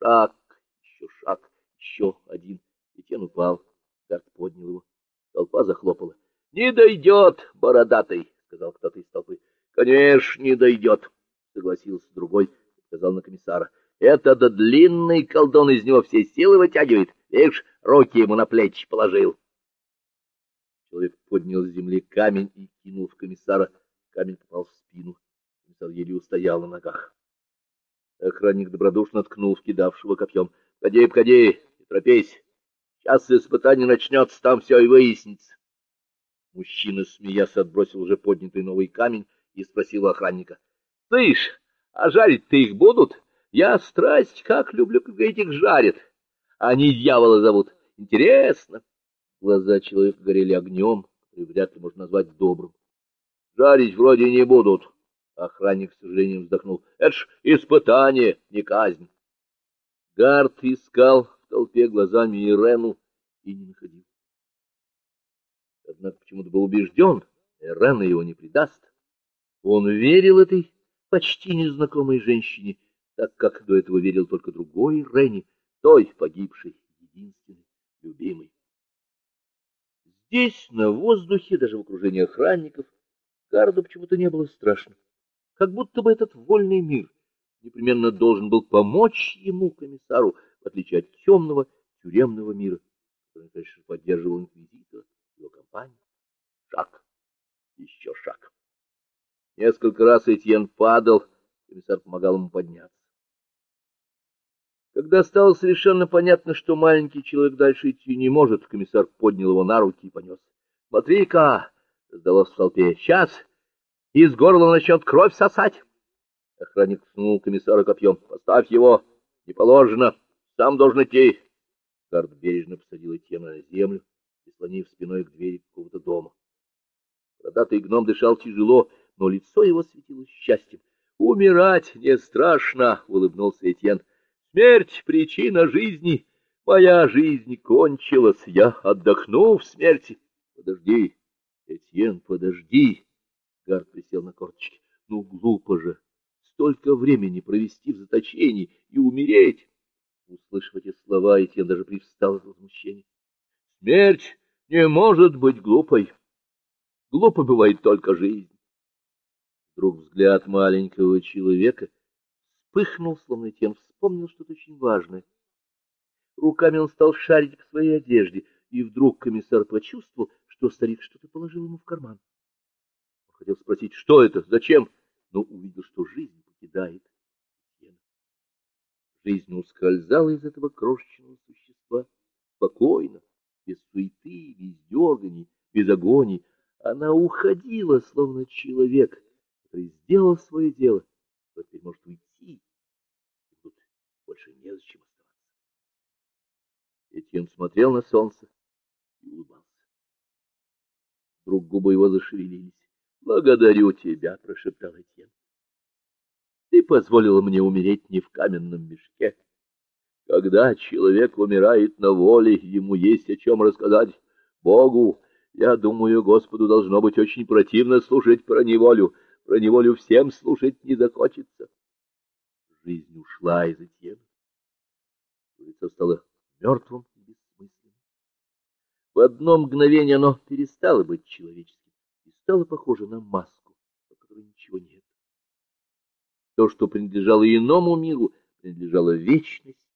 Шаг, еще шаг, еще один. Этьен упал. Гард поднял его. Толпа захлопала. — Не дойдет, бородатый, — сказал кто-то из толпы. — Конечно, не дойдет, — согласился другой, — сказал на комиссара. — Это да длинный колдун из него все силы вытягивает. Видишь, руки ему на плечи положил. Человек поднял с земли камень и кинул в комиссара. Камень попал в спину. Комиссар еле устоял на ногах. Охранник добродушно ткнул в кидавшего копьем. — Погоди, погоди, не торопись. Сейчас испытание начнется, там все и выяснится. Мужчина, смеясь, отбросил уже поднятый новый камень и спросил охранника. — Слышь, а жарить-то их будут? Я страсть как люблю, когда этих жарят. Они дьявола зовут. Интересно. Глаза человека горели огнем, и вряд ли можно назвать добрым. Жарить вроде не будут. Охранник с сожалением вздохнул. Это ж испытание, не казнь. Гард искал в толпе глазами Ирену и не находил. Однако почему-то был убежден, Ирена его не предаст. Он верил этой почти незнакомой женщине, так как до этого верил только другой Ирене, той погибшей, единственной, любимой. Здесь, на воздухе, даже в окружении охранников, Гарду почему-то не было страшно. Как будто бы этот вольный мир непременно должен был помочь ему, комиссару, в отличие от темного тюремного мира, который, конечно, поддерживал инквизитора, его компанию. Шаг, еще шаг. Несколько раз Этьен падал, комиссар помогал ему подняться. Когда стало совершенно понятно, что маленький человек дальше идти не может, комиссар поднял его на руки и понес. — Смотри-ка! — раздалось в толпе. — Сейчас из горла начнет кровь сосать. Охранник ткнул комиссара копьем. — Поставь его! Не положено! Сам должен идти! Карт бережно посадил Этьена на землю, прислонив спиной к двери какого-то дома. Продатый гном дышал тяжело, но лицо его светилось счастьем. — Умирать не страшно! — улыбнулся Этьен. Смерть — причина жизни. Моя жизнь кончилась, я отдохну в смерти. Подожди, Этьен, подожди. Гард присел на корточки. Ну, глупо же, столько времени провести в заточении и умереть. Услышав эти слова, Этьен даже привстал от возмущения. Смерть не может быть глупой. Глупо бывает только жизнь. Вдруг взгляд маленького человека вспыхнул, словно Этьен вспомнил что-то очень важное. Руками он стал шарить по своей одежде, и вдруг комиссар почувствовал, что старик что-то положил ему в карман. Хотел спросить, что это, зачем, но увидел, что жизнь покидает. Жизнь ускользала из этого крошечного существа спокойно, без суеты, без дерганий, без агоний. Она уходила, словно человек, который сделал свое дело, но теперь может уйти больше незачем оставаться. Этьен смотрел на солнце и улыбался. Вдруг губы его зашевелились. — Благодарю тебя, — прошептал Этьен. — Ты позволила мне умереть не в каменном мешке. Когда человек умирает на воле, ему есть о чем рассказать Богу. Я думаю, Господу должно быть очень противно слушать про неволю. Про неволю всем слушать не захочется жизнь ушла из Этьена. Лицо стало мертвым и бессмысленным. В одно мгновение оно перестало быть человеческим стало похоже на маску, в которой ничего нет. То, что принадлежало иному миру, принадлежало вечности